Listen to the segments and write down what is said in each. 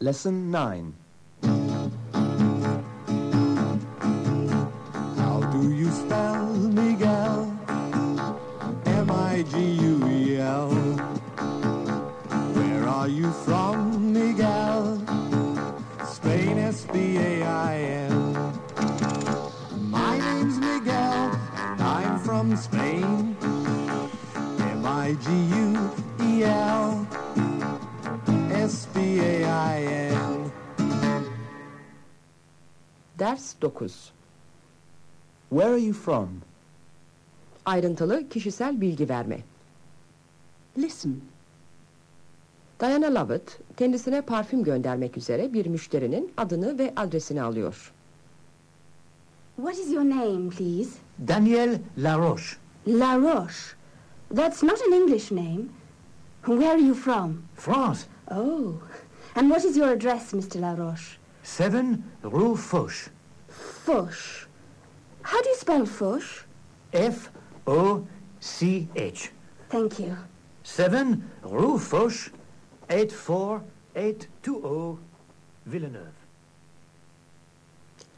Lesson 9. How do you spell Miguel? M-I-G-U-E-L. Where are you from, Miguel? Spain, S-P-A-I-N. My name's Miguel, and I'm from Spain. M-I-G-U-E-L. Ders 9. Where are you from? Ayrıntılı kişisel bilgi verme. Listen. Diana Lovett kendisine parfüm göndermek üzere bir müşterinin adını ve adresini alıyor. What is your name, please? Daniel Laroche, La Roche. That's not an English name. Where are you from? France, Oh. And what is your address, Mr. La 7 Rue Foch, Foch. How do you spell Foch? F-O-C-H. Thank you. 7 Rue Foch, 84820, Villeneuve.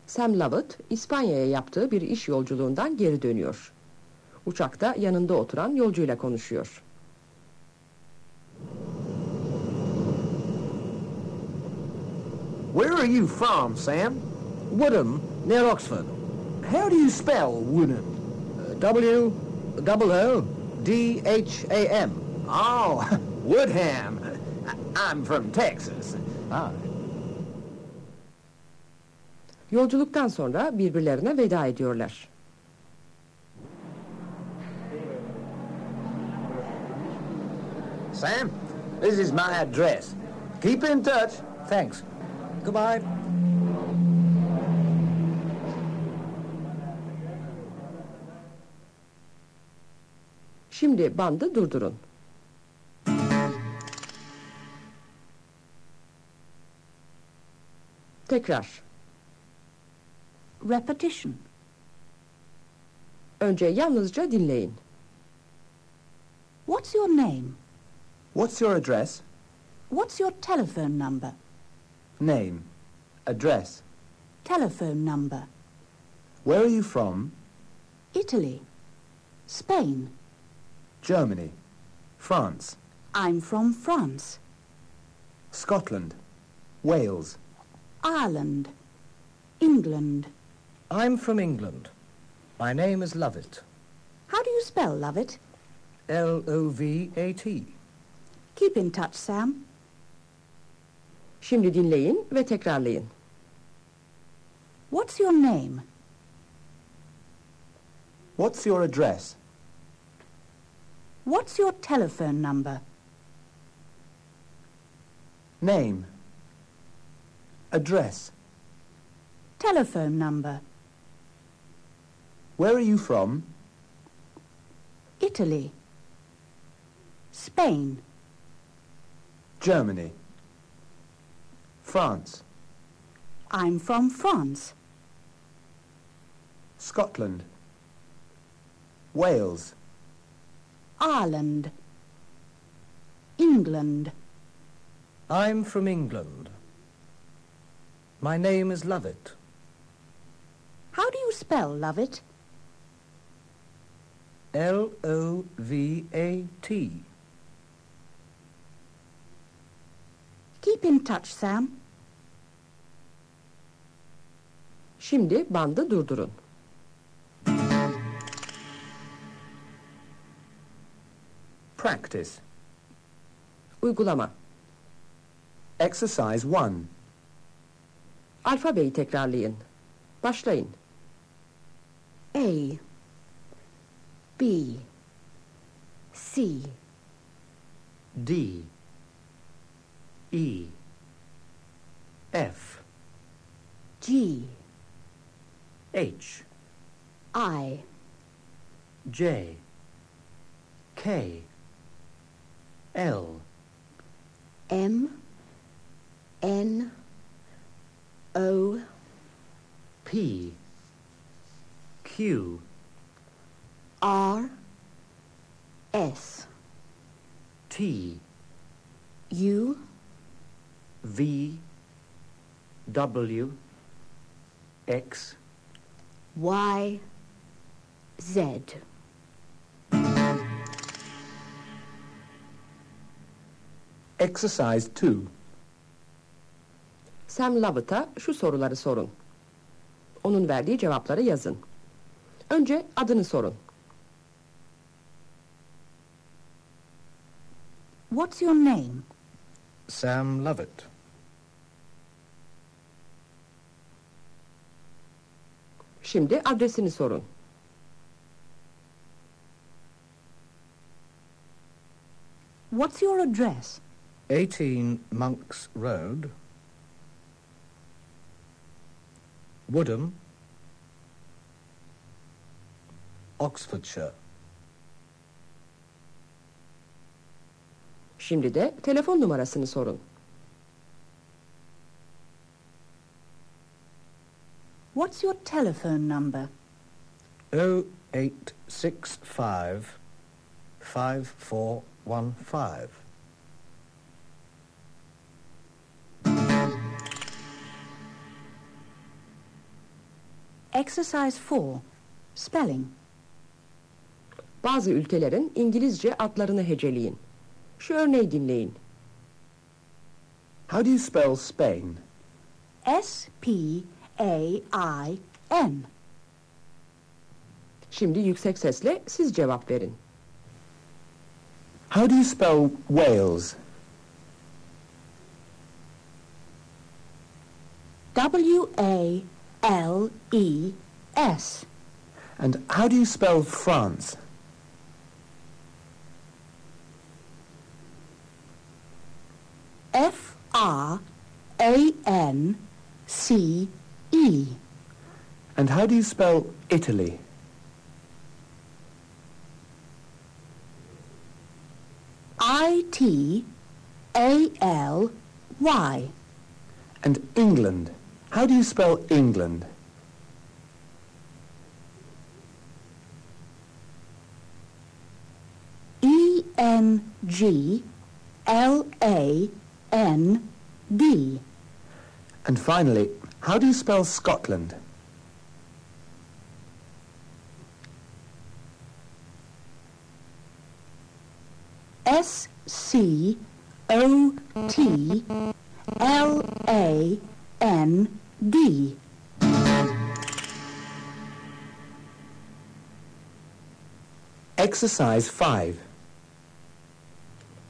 Sam Lovett İspanya'ya yaptığı bir iş yolculuğundan geri dönüyor. Uçakta yanında oturan yolcuyla konuşuyor. Where are you from, Sam? Woodham, near Oxford. How do you spell Woodham? W double O D H A M. Oh, Woodham. I'm from Texas. Ah. Yolculuktan sonra birbirlerine veda ediyorlar. Sam, this is my address. Keep in touch. Thanks. Goodbye. Şimdi bandı durdurun. Tekrar. Repetition. Önce yalnızca dinleyin. What's your name? What's your address? What's your telephone number? Name. Address. Telephone number. Where are you from? Italy. Spain. Germany. France. I'm from France. Scotland. Wales. Ireland. England. I'm from England. My name is Lovett. How do you spell Lovett? L-O-V-A-T. Keep in touch, Sam. Şimdi dinleyin ve tekrarlayın. What's your name? What's your address? What's your telephone number? Name. Address. Telephone number. Where are you from? Italy. Spain. Germany. France. I'm from France. Scotland. Wales. Ireland. England. I'm from England. My name is Lovett. How do you spell Lovett? L-O-V-A-T. Keep in touch, Sam. Şimdi bandı durdurun. Practice. Uygulama. Exercise 1. Alfabeyi tekrarlayın. Başlayın. A. B. C. D E F G. H I. J K L M. N. O. P Q R. S. T U. V W, X, Y, Z. Exercise 2. Sam Lovett'a şu soruları sorun. Onun verdiği cevapları yazın. Önce adını sorun. What's your name? Sam Lovett. Şimdi adresini sorun. What's your address? 18 Monks Road, Woodham, Oxfordshire. Şimdi de telefon numarasını sorun. What's your telephone number? 0865 5415. Exercise 4. Spelling. Bazı ülkelerin İngilizce adlarını heceleyin. Şu örneği dinleyin. How do you spell Spain? S-P-A-I-N. Şimdi yüksek sesle siz cevap verin. How do you spell Wales? W-A-L-E-S. And how do you spell France? F-R-A-N-C-E. And how do you spell Italy? I-T-A-L-Y. And England? How do you spell England? E-N-G-L-A-N-D. And finally, how do you spell Scotland? S-C-O-T-L-A-N-D. Exercise 5.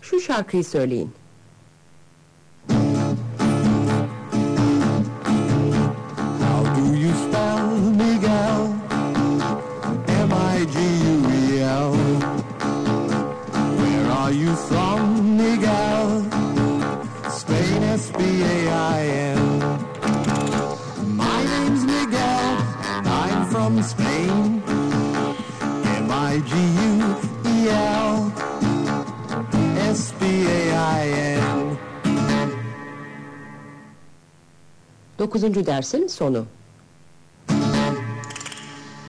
Şu şarkıyı söyleyin. From Spain. M-I-G-U-E-L. S-P-A-I-N. Dokuzuncu dersin sonu.